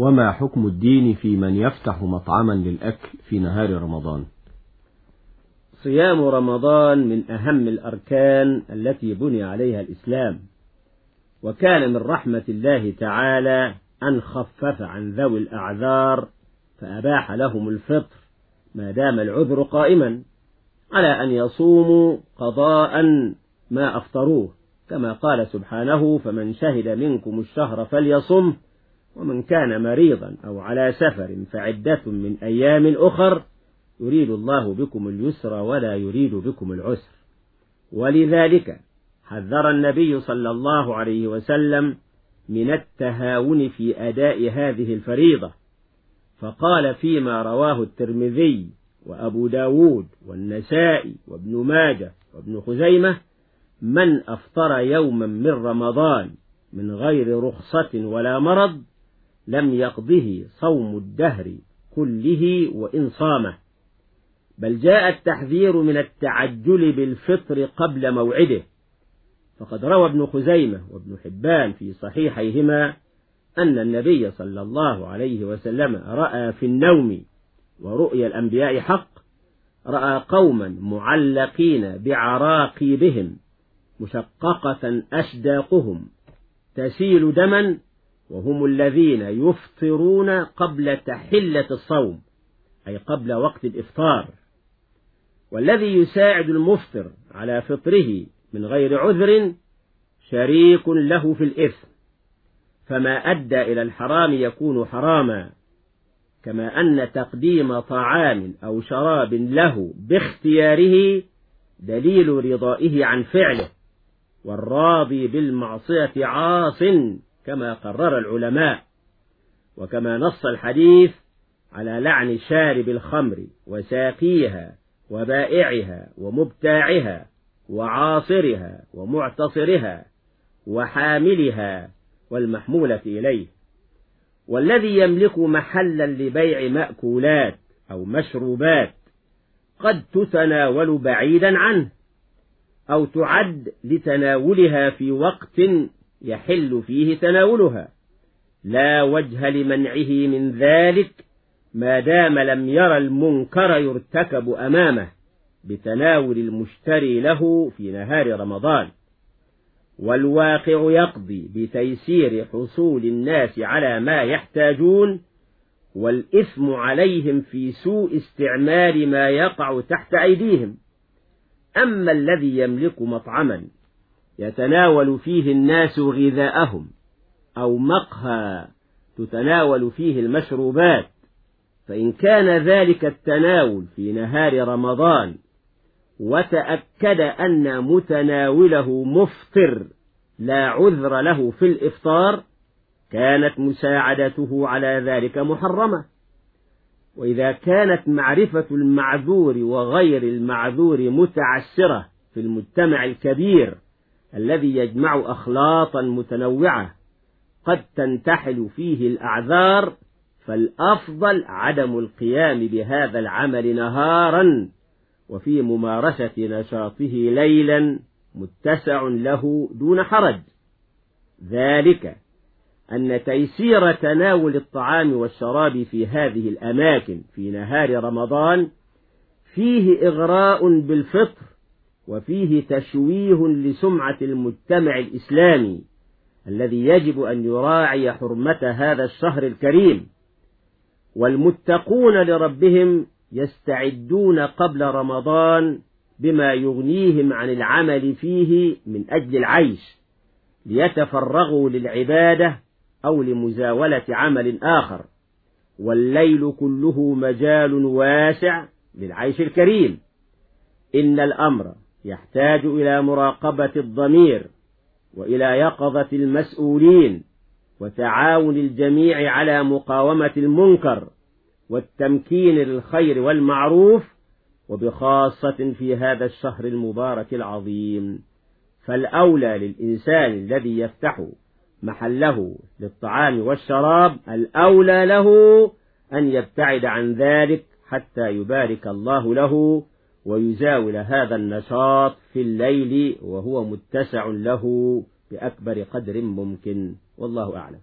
وما حكم الدين في من يفتح مطعما للأكل في نهار رمضان؟ صيام رمضان من أهم الأركان التي بني عليها الإسلام وكان من رحمة الله تعالى أن خفف عن ذوي الأعذار فأباح لهم الفطر ما دام العذر قائما على أن يصوموا قضاء ما أفطروه كما قال سبحانه فمن شهد منكم الشهر فليصم ومن كان مريضا أو على سفر فعدة من أيام أخر يريد الله بكم اليسر ولا يريد بكم العسر. ولذلك حذر النبي صلى الله عليه وسلم من التهاون في أداء هذه الفريضة. فقال فيما رواه الترمذي وأبو داود والنسائي وابن ماجه وابن خزيمة من أفطر يوما من رمضان من غير رخصة ولا مرض لم يقضه صوم الدهر كله وإن صامه. بل جاء التحذير من التعجل بالفطر قبل موعده. فقد روى ابن خزيمة وابن حبان في صحيحيهما أن النبي صلى الله عليه وسلم رأى في النوم ورؤيا الأنبياء حق رأى قوما معلقين بعراقيبهم مشققة أشداقهم تسيل دما وهم الذين يفطرون قبل تحلة الصوم أي قبل وقت الإفطار. والذي يساعد المفطر على فطره من غير عذر شريك له في الإثم فما أدى إلى الحرام يكون حراما كما أن تقديم طعام أو شراب له باختياره دليل رضائه عن فعله والراضي بالمعصية عاص كما قرر العلماء وكما نص الحديث على لعن شارب الخمر وساقيها وبائعها ومبتاعها وعاصرها ومعتصرها وحاملها والمحمولة إليه. والذي يملك محلا لبيع مأكولات أو مشروبات قد تتناول بعيدا عنه أو تعد لتناولها في وقت يحل فيه تناولها. لا وجه لمنعه من ذلك ما دام لم يرى المنكر يرتكب أمامه بتناول المشتري له في نهار رمضان. والواقع يقضي بتيسير حصول الناس على ما يحتاجون والإثم عليهم في سوء استعمال ما يقع تحت أيديهم. أما الذي يملك مطعما يتناول فيه الناس غذاءهم أو مقهى تتناول فيه المشروبات فإن كان ذلك التناول في نهار رمضان وتأكد أن متناوله مفطر لا عذر له في الإفطار كانت مساعدته على ذلك محرمة. وإذا كانت معرفة المعذور وغير المعذور متعسرة في المجتمع الكبير الذي يجمع أخلاطا متنوعة قد تنتحل فيه الأعذار فالأفضل عدم القيام بهذا العمل نهارا وفي ممارسة نشاطه ليلا متسع له دون حرج. ذلك أن تيسير تناول الطعام والشراب في هذه الأماكن في نهار رمضان فيه إغراء بالفطر وفيه تشويه لسمعة المجتمع الإسلامي الذي يجب أن يراعي حرمة هذا الشهر الكريم. والمتقون لربهم يستعدون قبل رمضان بما يغنيهم عن العمل فيه من أجل العيش ليتفرغوا للعبادة أو لمزاولة عمل آخر. والليل كله مجال واسع للعيش الكريم. إن الأمر يحتاج إلى مراقبة الضمير وإلى يقظة المسؤولين وتعاون الجميع على مقاومة المنكر والتمكين للخير والمعروف وبخاصة في هذا الشهر المبارك العظيم. فالأولى للإنسان الذي يفتح محله للطعام والشراب الأولى له أن يبتعد عن ذلك حتى يبارك الله له ويزاول هذا النشاط في الليل وهو متسع له بأكبر قدر ممكن. والله أعلم.